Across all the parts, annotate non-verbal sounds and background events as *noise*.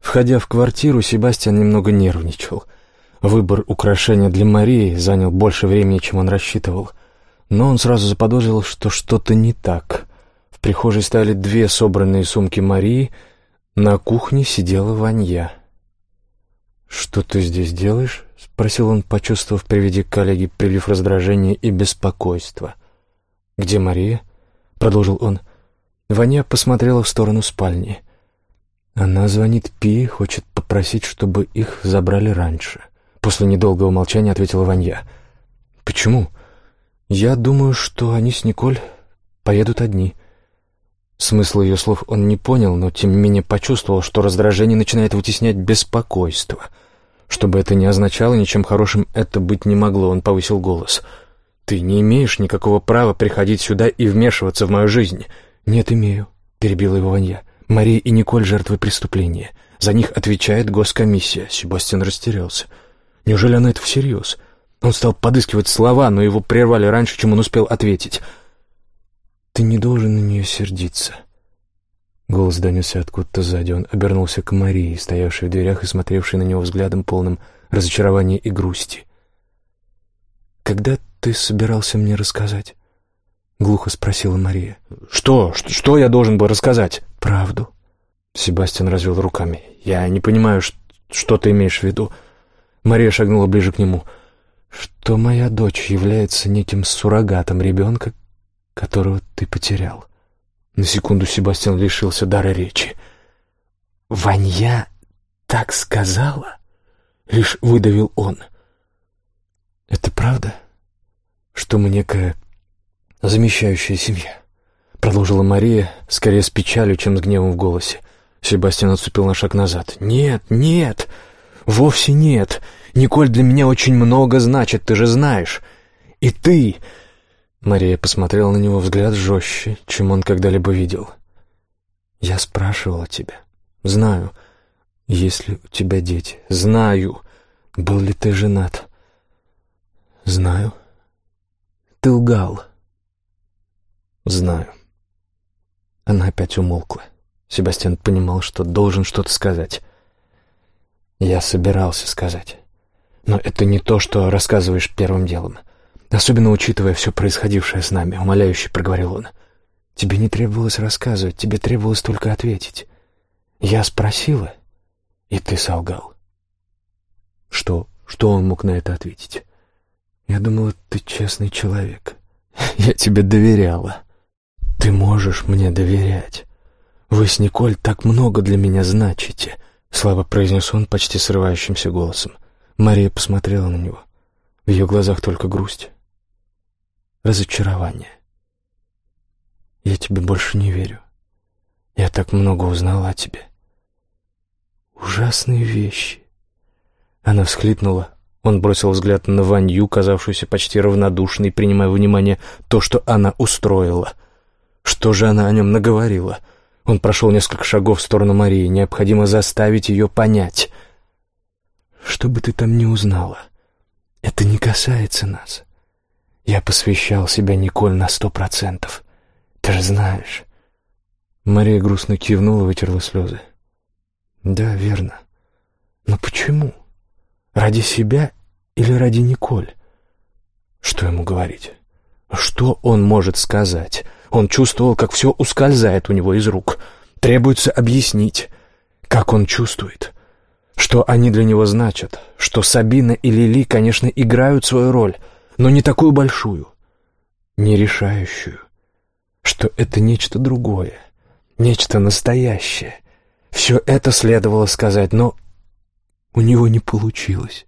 Входя в квартиру, Себастьян немного нервничал. Выбор украшения для Марии занял больше времени, чем он рассчитывал. Но он сразу заподозрил, что что-то не так. В прихожей стояли две собранные сумки Марии, на кухне сидела Ванья. «Что ты здесь делаешь?» — спросил он, почувствовав при виде коллеги прилив раздражения и беспокойства. «Где Мария?» — продолжил он. Ваня посмотрела в сторону спальни. Она звонит Пи, хочет попросить, чтобы их забрали раньше. После недолгого молчания ответила Ванья. «Почему?» «Я думаю, что они с Николь поедут одни». Смысл ее слов он не понял, но тем не менее почувствовал, что раздражение начинает вытеснять беспокойство. Что бы это ни означало, ничем хорошим это быть не могло, он повысил голос. «Ты не имеешь никакого права приходить сюда и вмешиваться в мою жизнь». «Нет, имею», — перебила его Ванья. «Мария и Николь — жертвы преступления. За них отвечает госкомиссия». Себастьян растерялся. Неужели она это всерьез? Он стал подыскивать слова, но его прервали раньше, чем он успел ответить. «Ты не должен на нее сердиться». Голос донесся откуда-то сзади. Он обернулся к Марии, стоявшей в дверях и смотревшей на него взглядом, полным разочарования и грусти. «Когда ты собирался мне рассказать?» — глухо спросила Мария. «Что? Что, я должен был рассказать?» «Правду». Себастьян развел руками. «Я не понимаю, что ты имеешь в виду». Мария шагнула ближе к нему. «Что моя дочь является неким суррогатом ребенка, которого ты потерял». На секунду Себастьян лишился дара речи. «Ванья так сказала?» — лишь выдавил он. «Это правда, что мы некая замещающая семья?» — продолжила Мария, скорее с печалью, чем с гневом в голосе. Себастьян отступил на шаг назад. «Нет, нет!» «Вовсе нет. Николь для меня очень много значит, ты же знаешь. И ты...» Мария посмотрела на него взгляд жестче, чем он когда-либо видел. «Я спрашивала тебя. Знаю. Есть ли у тебя дети? Знаю. Был ли ты женат? Знаю. Ты лгал. Знаю». Она опять умолкла. Себастьян понимал, что должен что-то сказать. Я собирался сказать. Но это не то, что рассказываешь первым делом. Особенно учитывая все происходившее с нами, умоляюще проговорил он. Тебе не требовалось рассказывать, тебе требовалось только ответить. Я спросила, и ты солгал. Что? Что он мог на это ответить? Я думала, ты честный человек. *laughs* Я тебе доверяла. Ты можешь мне доверять. Вы с Николь так много для меня значите. — слабо произнес он почти срывающимся голосом. Мария посмотрела на него. В ее глазах только грусть. Разочарование. «Я тебе больше не верю. Я так много узнала о тебе. Ужасные вещи». Она всхлипнула. Он бросил взгляд на Ванью, казавшуюся почти равнодушной, принимая внимание то, что она устроила. Что же она о нем наговорила? — он прошел несколько шагов в сторону Марии. Необходимо заставить ее понять. «Что бы ты там ни узнала, это не касается нас. Я посвящал себя Николь на сто процентов. Ты же знаешь». Мария грустно кивнула, вытерла слезы. «Да, верно. Но почему? Ради себя или ради Николь? Что ему говорить? Что он может сказать?» Он чувствовал, как все ускользает у него из рук. Требуется объяснить, как он чувствует, что они для него значат, что Сабина и Лили, конечно, играют свою роль, но не такую большую, не решающую, что это нечто другое, нечто настоящее. Все это следовало сказать, но у него не получилось.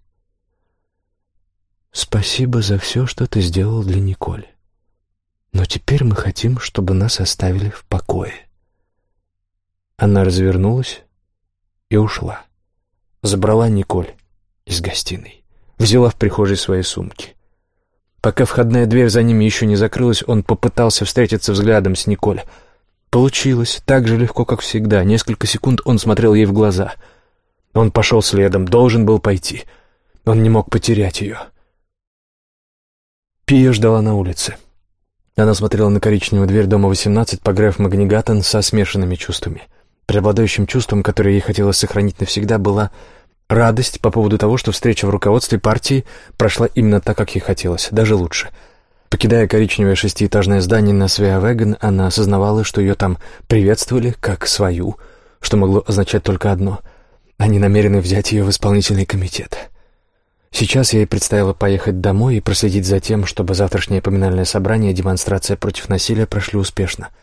«Спасибо за все, что ты сделал для Николь. Но теперь мы хотим, чтобы нас оставили в покое. Она развернулась и ушла. Забрала Николь из гостиной. Взяла в прихожей свои сумки. Пока входная дверь за ними еще не закрылась, он попытался встретиться взглядом с Николь. Получилось так же легко, как всегда. Несколько секунд он смотрел ей в глаза. Он пошел следом, должен был пойти. Он не мог потерять ее. Пия ждала на улице. Она смотрела на коричневую дверь дома 18, погрев Магнигатон со смешанными чувствами. Преобладающим чувством, которое ей хотелось сохранить навсегда, была радость по поводу того, что встреча в руководстве партии прошла именно так, как ей хотелось, даже лучше. Покидая коричневое шестиэтажное здание на Свеавеген, она осознавала, что ее там приветствовали как свою, что могло означать только одно — они намерены взять ее в исполнительный комитет. Сейчас ей предстояло поехать домой и проследить за тем, чтобы завтрашнее поминальное собрание и демонстрация против насилия прошли успешно —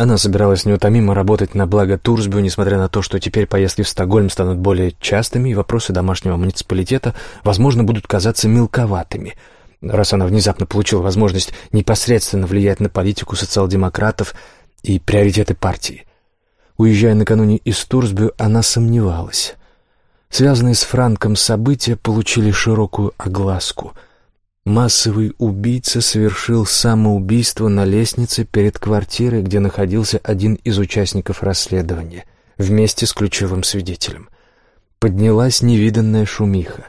она собиралась неутомимо работать на благо Турсбю, несмотря на то, что теперь поездки в Стокгольм станут более частыми, и вопросы домашнего муниципалитета, возможно, будут казаться мелковатыми, раз она внезапно получила возможность непосредственно влиять на политику социал-демократов и приоритеты партии. Уезжая накануне из Турсбю, она сомневалась. Связанные с Франком события получили широкую огласку — Массовый убийца совершил самоубийство на лестнице перед квартирой, где находился один из участников расследования, вместе с ключевым свидетелем. Поднялась невиданная шумиха.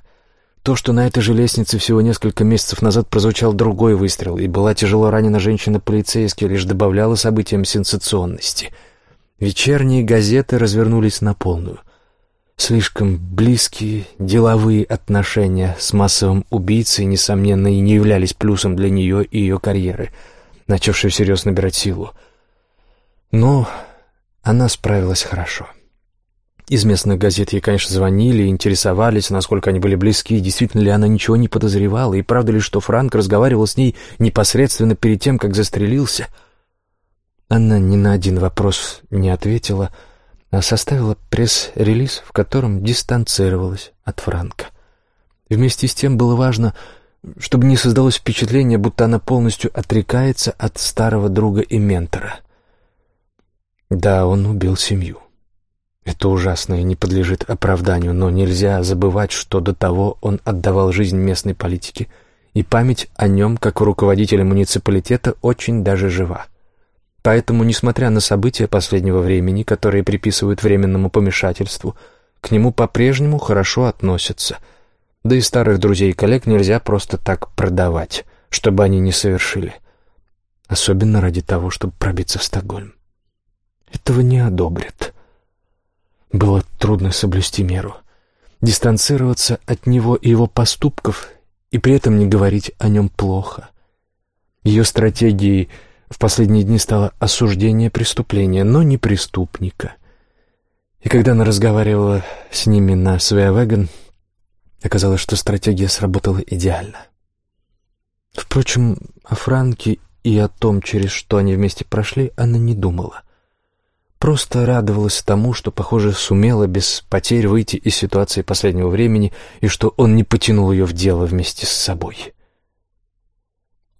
То, что на этой же лестнице всего несколько месяцев назад прозвучал другой выстрел и была тяжело ранена женщина-полицейский, лишь добавляло событиям сенсационности. Вечерние газеты развернулись на полную — Слишком близкие деловые отношения с массовым убийцей, несомненно, и не являлись плюсом для нее и ее карьеры, начавшей всерьез набирать силу. Но она справилась хорошо. Из местных газет ей, конечно, звонили, интересовались, насколько они были близки, действительно ли она ничего не подозревала, и правда ли, что Франк разговаривал с ней непосредственно перед тем, как застрелился. Она ни на один вопрос не ответила — составила пресс-релиз, в котором дистанцировалась от Франка. Вместе с тем было важно, чтобы не создалось впечатление, будто она полностью отрекается от старого друга и ментора. Да, он убил семью. Это ужасно и не подлежит оправданию, но нельзя забывать, что до того он отдавал жизнь местной политике, и память о нем, как руководителя муниципалитета, очень даже жива. Поэтому, несмотря на события последнего времени, которые приписывают временному помешательству, к нему по-прежнему хорошо относятся. Да и старых друзей и коллег нельзя просто так продавать, чтобы они не совершили. Особенно ради того, чтобы пробиться в Стокгольм. Этого не одобрят. Было трудно соблюсти меру. Дистанцироваться от него и его поступков и при этом не говорить о нем плохо. Ее стратегией — в последние дни стало осуждение преступления, но не преступника. И когда она разговаривала с ними на Свеавеген, оказалось, что стратегия сработала идеально. Впрочем, о Франке и о том, через что они вместе прошли, она не думала. Просто радовалась тому, что, похоже, сумела без потерь выйти из ситуации последнего времени и что он не потянул ее в дело вместе с собой.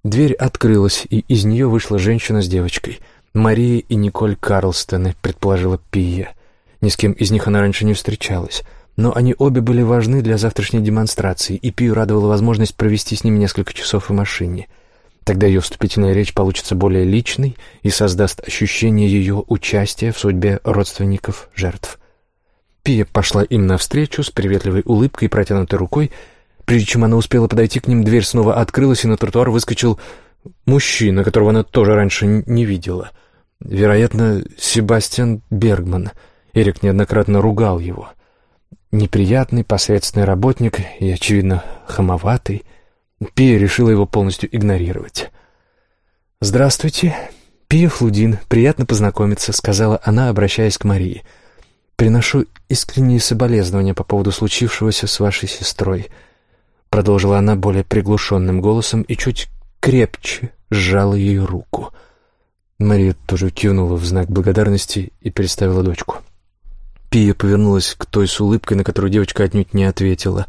Дверь открылась, и из нее вышла женщина с девочкой. Мария и Николь Карлстоны, предположила Пия. Ни с кем из них она раньше не встречалась. Но они обе были важны для завтрашней демонстрации, и Пию радовала возможность провести с ними несколько часов в машине. Тогда ее вступительная речь получится более личной и создаст ощущение ее участия в судьбе родственников жертв. Пия пошла им навстречу с приветливой улыбкой и протянутой рукой, Прежде чем она успела подойти к ним, дверь снова открылась, и на тротуар выскочил мужчина, которого она тоже раньше не видела. Вероятно, Себастьян Бергман. Эрик неоднократно ругал его. Неприятный, посредственный работник и, очевидно, хамоватый. Пия решила его полностью игнорировать. «Здравствуйте, Пия Флудин. Приятно познакомиться», — сказала она, обращаясь к Марии. «Приношу искренние соболезнования по поводу случившегося с вашей сестрой» продолжила она более приглушенным голосом и чуть крепче сжала ее руку. Мария тоже кивнула в знак благодарности и переставила дочку. Пия повернулась к той с улыбкой, на которую девочка отнюдь не ответила.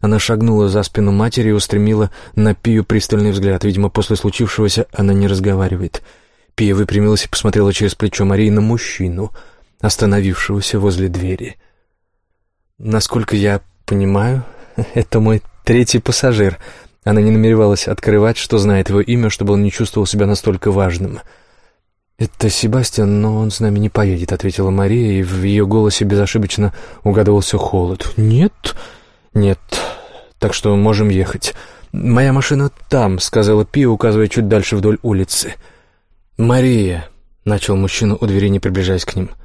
Она шагнула за спину матери и устремила на Пию пристальный взгляд. Видимо, после случившегося она не разговаривает. Пия выпрямилась и посмотрела через плечо Марии на мужчину, остановившегося возле двери. «Насколько я понимаю, *laughs* это мой Третий пассажир. Она не намеревалась открывать, что знает его имя, чтобы он не чувствовал себя настолько важным. «Это Себастьян, но он с нами не поедет», — ответила Мария, и в ее голосе безошибочно угадывался холод. «Нет? Нет. Так что можем ехать. Моя машина там», — сказала Пия, указывая чуть дальше вдоль улицы. «Мария», — начал мужчина у двери, не приближаясь к ним, —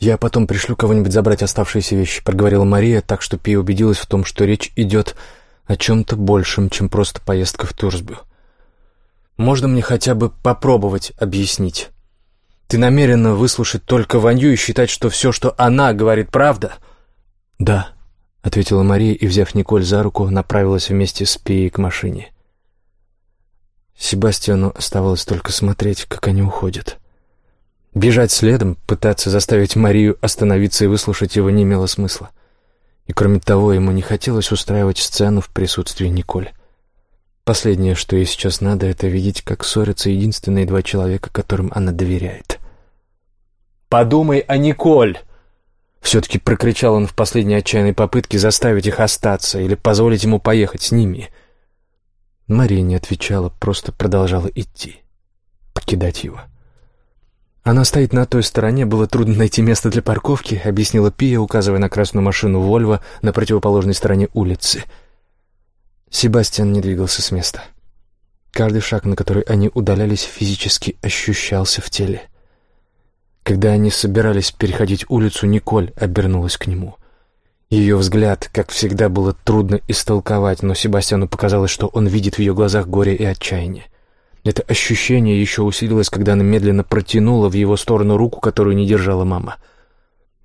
«Я потом пришлю кого-нибудь забрать оставшиеся вещи», — проговорила Мария, так что Пия убедилась в том, что речь идет о чем-то большем, чем просто поездка в Турсбю. «Можно мне хотя бы попробовать объяснить? Ты намерена выслушать только Ваню и считать, что все, что она говорит, правда?» «Да», — ответила Мария и, взяв Николь за руку, направилась вместе с Пией к машине. Себастьяну оставалось только смотреть, как они уходят. Бежать следом, пытаться заставить Марию остановиться и выслушать его не имело смысла. И кроме того, ему не хотелось устраивать сцену в присутствии Николь. Последнее, что ей сейчас надо, это видеть, как ссорятся единственные два человека, которым она доверяет. «Подумай о Николь!» Все-таки прокричал он в последней отчаянной попытке заставить их остаться или позволить ему поехать с ними. Мария не отвечала, просто продолжала идти, покидать его. «Она стоит на той стороне, было трудно найти место для парковки», — объяснила Пия, указывая на красную машину «Вольво» на противоположной стороне улицы. Себастьян не двигался с места. Каждый шаг, на который они удалялись, физически ощущался в теле. Когда они собирались переходить улицу, Николь обернулась к нему. Ее взгляд, как всегда, было трудно истолковать, но Себастьяну показалось, что он видит в ее глазах горе и отчаяние. Это ощущение еще усилилось, когда она медленно протянула в его сторону руку, которую не держала мама.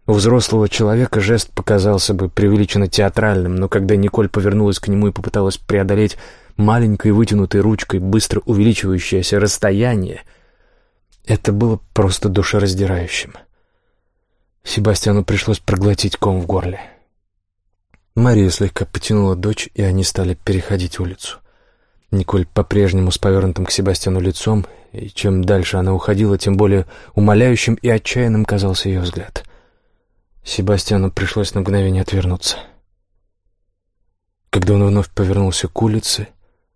У взрослого человека жест показался бы преувеличенно театральным, но когда Николь повернулась к нему и попыталась преодолеть маленькой вытянутой ручкой быстро увеличивающееся расстояние, это было просто душераздирающим. Себастьяну пришлось проглотить ком в горле. Мария слегка потянула дочь, и они стали переходить улицу. Николь по-прежнему с повернутым к Себастьяну лицом, и чем дальше она уходила, тем более умоляющим и отчаянным казался ее взгляд. Себастьяну пришлось на мгновение отвернуться. Когда он вновь повернулся к улице,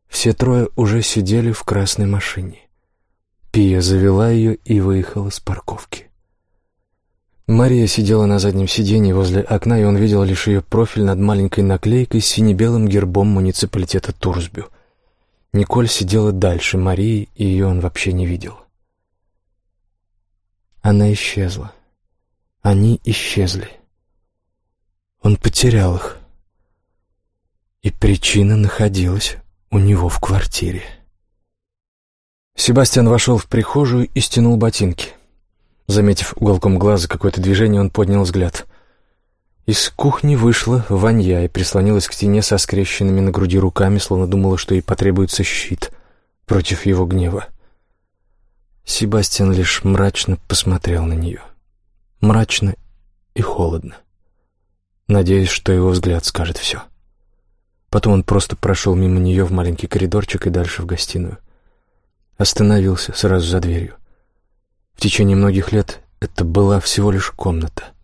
все трое уже сидели в красной машине. Пия завела ее и выехала с парковки. Мария сидела на заднем сиденье возле окна, и он видел лишь ее профиль над маленькой наклейкой с сине-белым гербом муниципалитета Турсбю — Николь сидела дальше Марии, и ее он вообще не видел. Она исчезла. Они исчезли. Он потерял их. И причина находилась у него в квартире. Себастьян вошел в прихожую и стянул ботинки. Заметив уголком глаза какое-то движение, он поднял взгляд — из кухни вышла Ванья и прислонилась к стене со скрещенными на груди руками, словно думала, что ей потребуется щит против его гнева. Себастьян лишь мрачно посмотрел на нее. Мрачно и холодно. Надеясь, что его взгляд скажет все. Потом он просто прошел мимо нее в маленький коридорчик и дальше в гостиную. Остановился сразу за дверью. В течение многих лет это была всего лишь комната —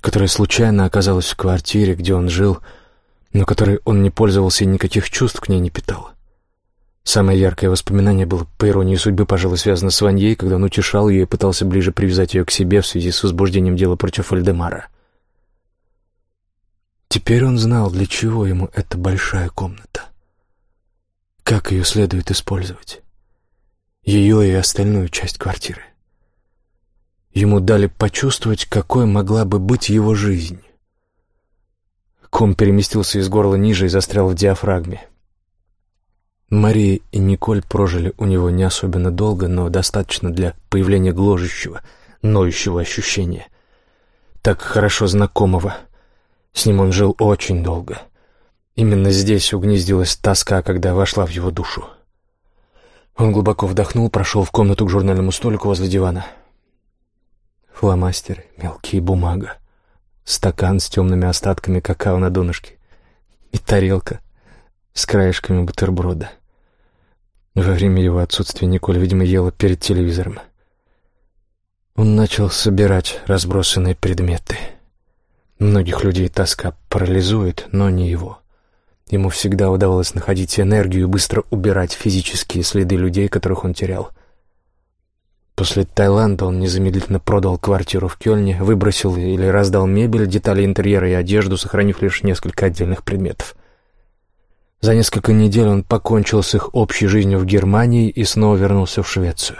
которая случайно оказалась в квартире, где он жил, но которой он не пользовался и никаких чувств к ней не питал. Самое яркое воспоминание было, по иронии судьбы, пожалуй, связано с Ваньей, когда он утешал ее и пытался ближе привязать ее к себе в связи с возбуждением дела против Альдемара. Теперь он знал, для чего ему эта большая комната. Как ее следует использовать. Ее и остальную часть квартиры. Ему дали почувствовать, какой могла бы быть его жизнь. Ком переместился из горла ниже и застрял в диафрагме. Мария и Николь прожили у него не особенно долго, но достаточно для появления гложущего, ноющего ощущения. Так хорошо знакомого. С ним он жил очень долго. Именно здесь угнездилась тоска, когда вошла в его душу. Он глубоко вдохнул, прошел в комнату к журнальному столику возле дивана — фломастеры, мелкие бумага, стакан с темными остатками какао на донышке и тарелка с краешками бутерброда. Во время его отсутствия Николь, видимо, ела перед телевизором. Он начал собирать разбросанные предметы. Многих людей тоска парализует, но не его. Ему всегда удавалось находить энергию и быстро убирать физические следы людей, которых он терял. После Таиланда он незамедлительно продал квартиру в Кёльне, выбросил или раздал мебель, детали интерьера и одежду, сохранив лишь несколько отдельных предметов. За несколько недель он покончил с их общей жизнью в Германии и снова вернулся в Швецию.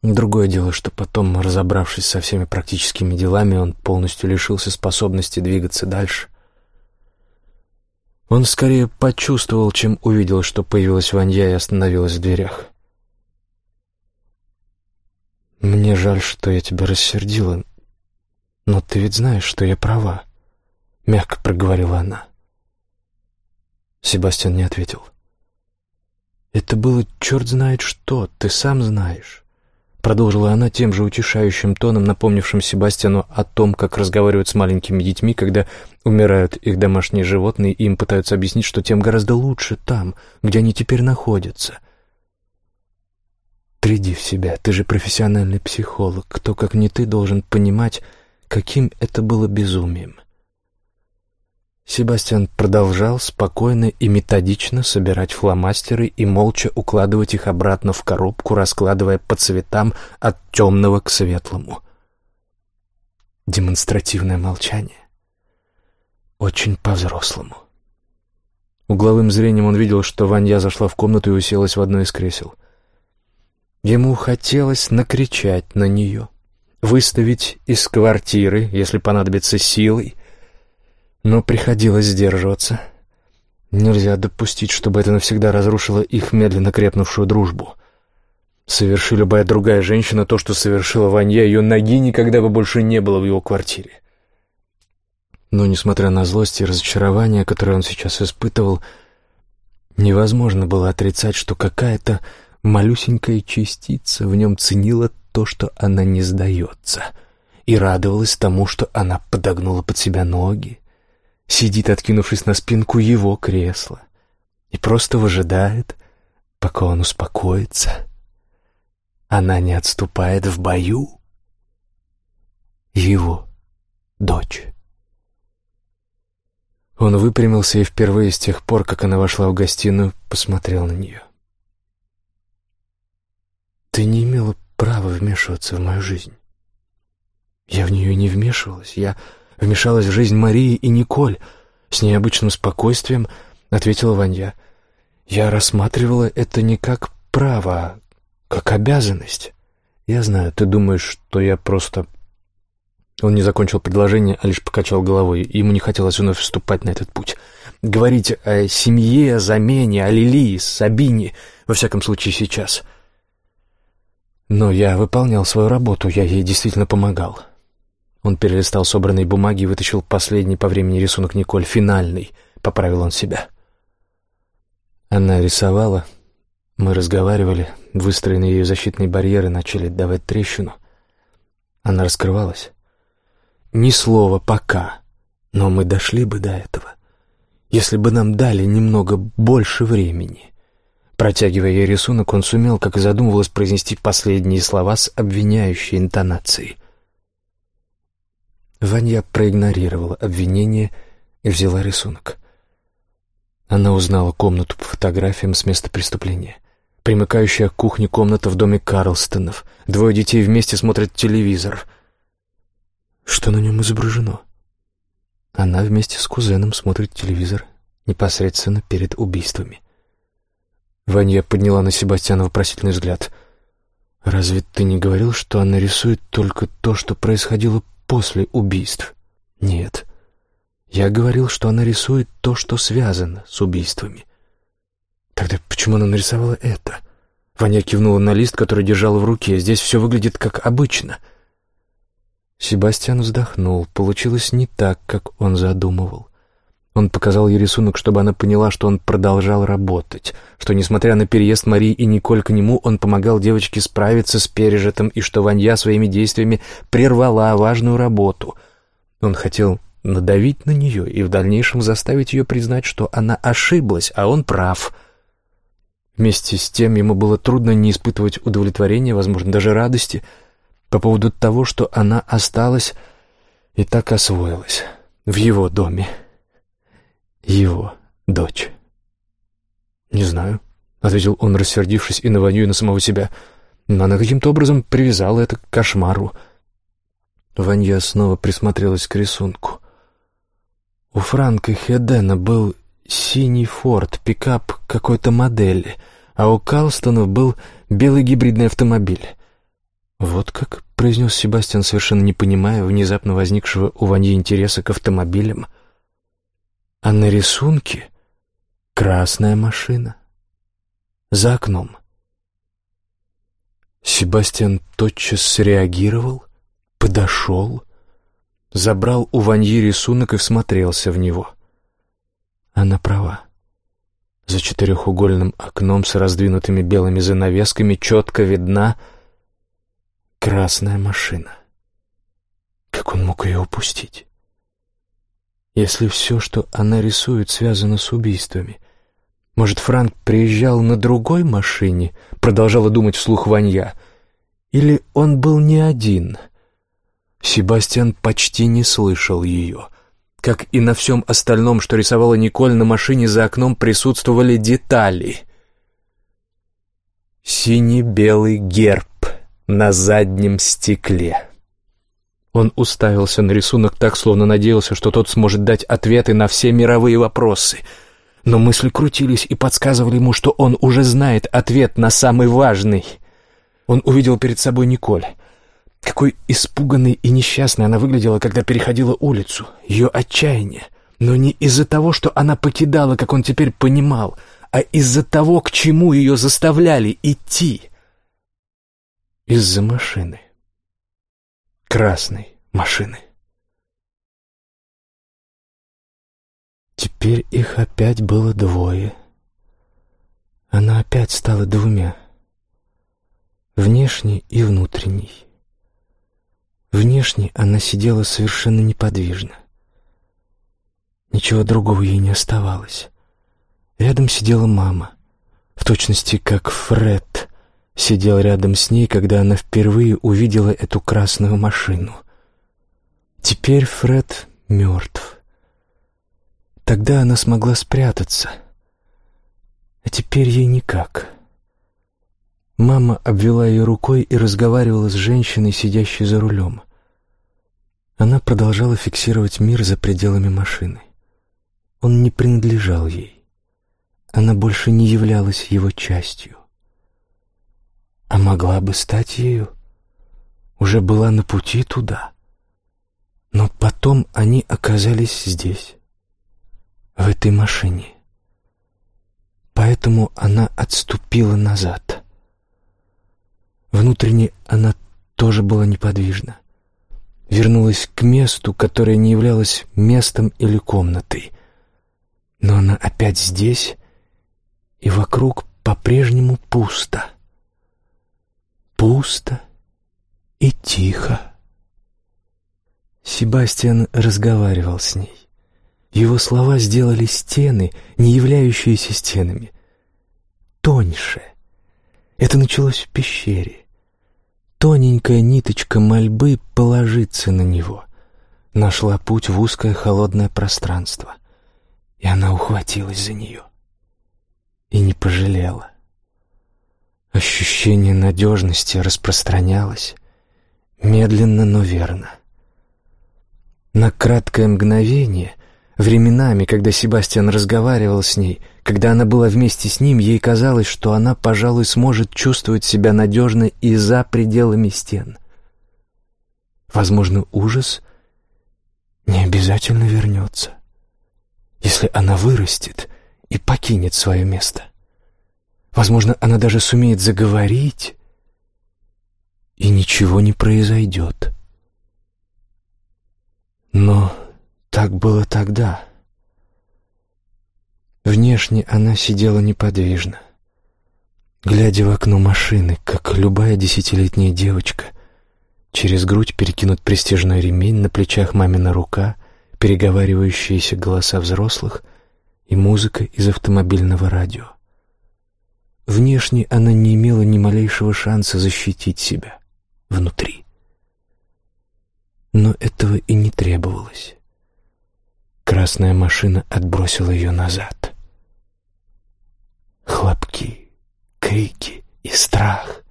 Другое дело, что потом, разобравшись со всеми практическими делами, он полностью лишился способности двигаться дальше. Он скорее почувствовал, чем увидел, что появилась Ванья и остановилась в дверях. «Мне жаль, что я тебя рассердила, но ты ведь знаешь, что я права», — мягко проговорила она. Себастьян не ответил. «Это было черт знает что, ты сам знаешь. Продолжила она тем же утешающим тоном, напомнившим Себастьяну о том, как разговаривают с маленькими детьми, когда умирают их домашние животные, и им пытаются объяснить, что тем гораздо лучше там, где они теперь находятся. «Приди в себя, ты же профессиональный психолог. Кто, как не ты, должен понимать, каким это было безумием?» Себастьян продолжал спокойно и методично собирать фломастеры и молча укладывать их обратно в коробку, раскладывая по цветам от темного к светлому. Демонстративное молчание. Очень по-взрослому. Угловым зрением он видел, что Ванья зашла в комнату и уселась в одно из кресел. Ему хотелось накричать на нее, выставить из квартиры, если понадобится силой, но приходилось сдерживаться. Нельзя допустить, чтобы это навсегда разрушило их медленно крепнувшую дружбу. Соверши любая другая женщина то, что совершила Ванья, ее ноги никогда бы больше не было в его квартире. Но, несмотря на злость и разочарование, которое он сейчас испытывал, невозможно было отрицать, что какая-то малюсенькая частица в нем ценила то, что она не сдается, и радовалась тому, что она подогнула под себя ноги, сидит, откинувшись на спинку его кресла, и просто выжидает, пока он успокоится. Она не отступает в бою. Его дочь. Он выпрямился и впервые с тех пор, как она вошла в гостиную, посмотрел на нее. «Ты не имела права вмешиваться в мою жизнь. Я в нее не вмешивалась. Я вмешалась в жизнь Марии и Николь. С необычным спокойствием ответила Ванья. Я рассматривала это не как право, а как обязанность. Я знаю, ты думаешь, что я просто... Он не закончил предложение, а лишь покачал головой. Ему не хотелось вновь вступать на этот путь. Говорить о семье, замене, о Лилии, Сабине, во всяком случае сейчас. Но я выполнял свою работу, я ей действительно помогал. Он перелистал собранные бумаги и вытащил последний по времени рисунок Николь, финальный, поправил он себя. Она рисовала, мы разговаривали, выстроенные ее защитные барьеры начали давать трещину. Она раскрывалась. Ни слова пока, но мы дошли бы до этого, если бы нам дали немного больше времени. Протягивая ей рисунок, он сумел, как и задумывалось, произнести последние слова с обвиняющей интонацией. Ваня проигнорировала обвинение и взяла рисунок. Она узнала комнату по фотографиям с места преступления. Примыкающая к кухне комната в доме Карлстонов. Двое детей вместе смотрят телевизор. Что на нем изображено? Она вместе с кузеном смотрит телевизор непосредственно перед убийствами. Ваня подняла на Себастьяна вопросительный взгляд. «Разве ты не говорил, что она рисует только то, что происходило после убийств. Нет. Я говорил, что она рисует то, что связано с убийствами. Тогда почему она нарисовала это? Ваня кивнула на лист, который держала в руке. Здесь все выглядит как обычно. Себастьян вздохнул. Получилось не так, как он задумывал. Он показал ей рисунок, чтобы она поняла, что он продолжал работать, что, несмотря на переезд Марии и Николь к нему, он помогал девочке справиться с пережитым, и что Ванья своими действиями прервала важную работу. Он хотел надавить на нее и в дальнейшем заставить ее признать, что она ошиблась, а он прав. Вместе с тем ему было трудно не испытывать удовлетворения, возможно, даже радости, по поводу того, что она осталась и так освоилась в его доме его дочь. «Не знаю», — ответил он, рассердившись и на Ваню, и на самого себя. Но она каким-то образом привязала это к кошмару. Ванья снова присмотрелась к рисунку. У Франка Хедена был синий форд, пикап какой-то модели, а у Калстонов был белый гибридный автомобиль. «Вот как», — произнес Себастьян, совершенно не понимая внезапно возникшего у Ваньи интереса к автомобилям. «А на рисунке красная машина. За окном». Себастьян тотчас среагировал, подошел, забрал у Ваньи рисунок и всмотрелся в него. Она права. За четырехугольным окном с раздвинутыми белыми занавесками четко видна красная машина. Как он мог ее упустить? Если все, что она рисует, связано с убийствами, может, Франк приезжал на другой машине, продолжала думать вслух Ванья, или он был не один? Себастьян почти не слышал ее — как и на всем остальном, что рисовала Николь, на машине за окном присутствовали детали. Синий-белый герб на заднем стекле. Он уставился на рисунок так, словно надеялся, что тот сможет дать ответы на все мировые вопросы. Но мысли крутились и подсказывали ему, что он уже знает ответ на самый важный. Он увидел перед собой Николь — какой испуганной и несчастной она выглядела, когда переходила улицу. Ее отчаяние. Но не из-за того, что она покидала, как он теперь понимал, а из-за того, к чему ее заставляли идти. Из-за машины. Красной машины. Теперь их опять было двое. Она опять стала двумя. Внешний и внутренний. Внешне она сидела совершенно неподвижно. Ничего другого ей не оставалось. Рядом сидела мама, в точности как Фред сидел рядом с ней, когда она впервые увидела эту красную машину. Теперь Фред мертв. Тогда она смогла спрятаться, а теперь ей никак. Мама обвела ее рукой и разговаривала с женщиной, сидящей за рулем. Она продолжала фиксировать мир за пределами машины. Он не принадлежал ей. Она больше не являлась его частью. А могла бы стать ею. Уже была на пути туда. Но потом они оказались здесь, в этой машине. Поэтому она отступила назад. Внутренне она тоже была неподвижна. Вернулась к месту, которое не являлось местом или комнатой. Но она опять здесь, и вокруг по-прежнему пусто. Пусто и тихо. Себастьян разговаривал с ней. Его слова сделали стены, не являющиеся стенами, тоньше. Это началось в пещере. Тоненькая ниточка мольбы положиться на него нашла путь в узкое холодное пространство, и она ухватилась за нее и не пожалела. Ощущение надежности распространялось, медленно, но верно. На краткое мгновение Временами, когда Себастьян разговаривал с ней, когда она была вместе с ним, ей казалось, что она, пожалуй, сможет чувствовать себя надежно и за пределами стен. Возможно, ужас не обязательно вернется, если она вырастет и покинет свое место. Возможно, она даже сумеет заговорить, и ничего не произойдет. Но так было тогда. Внешне она сидела неподвижно, глядя в окно машины, как любая десятилетняя девочка. Через грудь перекинут престижной ремень, на плечах мамина рука, переговаривающиеся голоса взрослых и музыка из автомобильного радио. Внешне она не имела ни малейшего шанса защитить себя внутри. Но этого и не требовалось. Красная машина отбросила ее назад. Хлопки, крики и страх.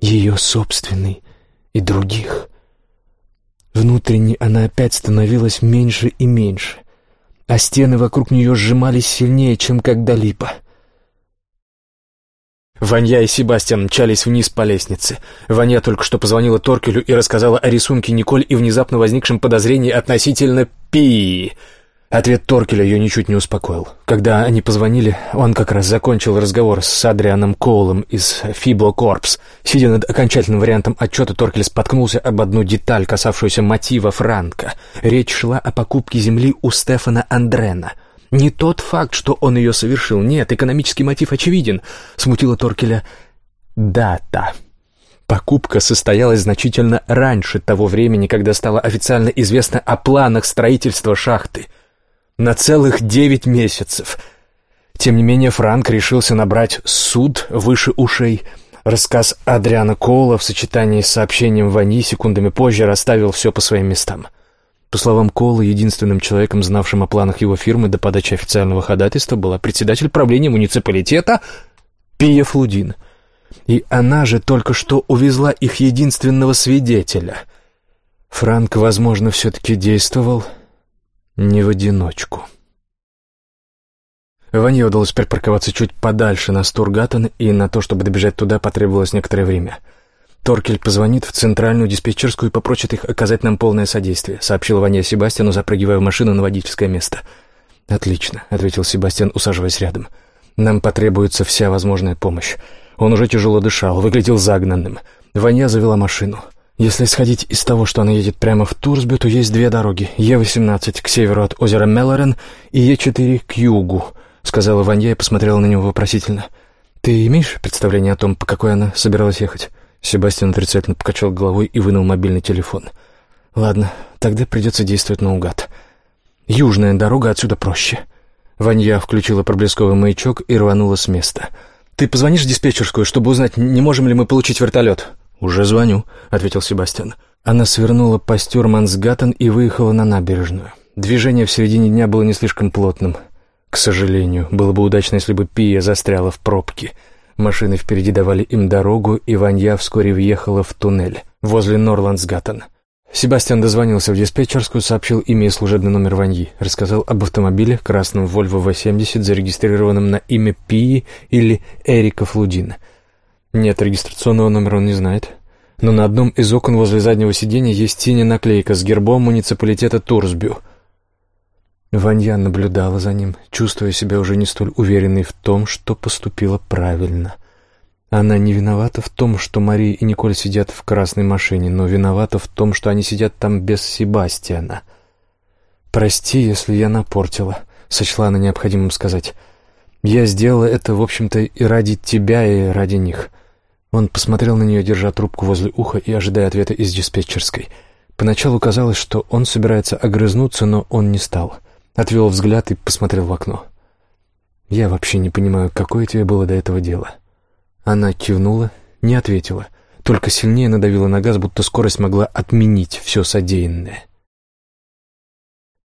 Ее собственный и других. Внутренне она опять становилась меньше и меньше, а стены вокруг нее сжимались сильнее, чем когда-либо. Ваня и Себастьян мчались вниз по лестнице. Ваня только что позвонила Торкелю и рассказала о рисунке Николь и внезапно возникшем подозрении относительно Пии. Ответ Торкеля ее ничуть не успокоил. Когда они позвонили, он как раз закончил разговор с Адрианом Коулом из Фибло Корпс. Сидя над окончательным вариантом отчета, Торкель споткнулся об одну деталь, касавшуюся мотива Франка. Речь шла о покупке земли у Стефана Андрена — не тот факт, что он ее совершил. Нет, экономический мотив очевиден. Смутила Торкеля дата. Покупка состоялась значительно раньше того времени, когда стало официально известно о планах строительства шахты. На целых девять месяцев. Тем не менее, Франк решился набрать суд выше ушей. Рассказ Адриана Коула в сочетании с сообщением Вани секундами позже расставил все по своим местам. По словам Кола, единственным человеком, знавшим о планах его фирмы до подачи официального ходатайства, была председатель правления муниципалитета Пия Флудин. И она же только что увезла их единственного свидетеля. Франк, возможно, все-таки действовал не в одиночку. Ване удалось припарковаться чуть подальше на Стургаттен, и на то, чтобы добежать туда, потребовалось некоторое время — Торкель позвонит в центральную диспетчерскую и попросит их оказать нам полное содействие», — сообщил Ваня Себастьяну, запрыгивая в машину на водительское место. «Отлично», — ответил Себастьян, усаживаясь рядом. «Нам потребуется вся возможная помощь». Он уже тяжело дышал, выглядел загнанным. Ваня завела машину. Если исходить из того, что она едет прямо в Турсбю, то есть две дороги. Е-18 к северу от озера Меллорен и Е-4 к югу, — сказала Ваня и посмотрела на него вопросительно. «Ты имеешь представление о том, по какой она собиралась ехать?» Себастьян отрицательно покачал головой и вынул мобильный телефон. «Ладно, тогда придется действовать наугад. Южная дорога отсюда проще». Ванья включила проблесковый маячок и рванула с места. «Ты позвонишь в диспетчерскую, чтобы узнать, не можем ли мы получить вертолет?» «Уже звоню», — ответил Себастьян. Она свернула по Стюрмансгаттен и выехала на набережную. Движение в середине дня было не слишком плотным. К сожалению, было бы удачно, если бы Пия застряла в пробке — Машины впереди давали им дорогу, и Ванья вскоре въехала в туннель возле Норландсгаттен. Себастьян дозвонился в диспетчерскую, сообщил имя и служебный номер Ваньи, рассказал об автомобиле, красном Volvo V70, зарегистрированном на имя Пии или Эрика Флудина. Нет, регистрационного номера он не знает. Но на одном из окон возле заднего сиденья есть синяя наклейка с гербом муниципалитета Турсбю — Ванья наблюдала за ним, чувствуя себя уже не столь уверенной в том, что поступила правильно. Она не виновата в том, что Мария и Николь сидят в красной машине, но виновата в том, что они сидят там без Себастьяна. «Прости, если я напортила», — сочла она необходимым сказать. «Я сделала это, в общем-то, и ради тебя, и ради них». Он посмотрел на нее, держа трубку возле уха и ожидая ответа из диспетчерской. Поначалу казалось, что он собирается огрызнуться, но он не стал. Отвел взгляд и посмотрел в окно. «Я вообще не понимаю, какое тебе было до этого дело?» Она кивнула, не ответила, только сильнее надавила на газ, будто скорость могла отменить все содеянное.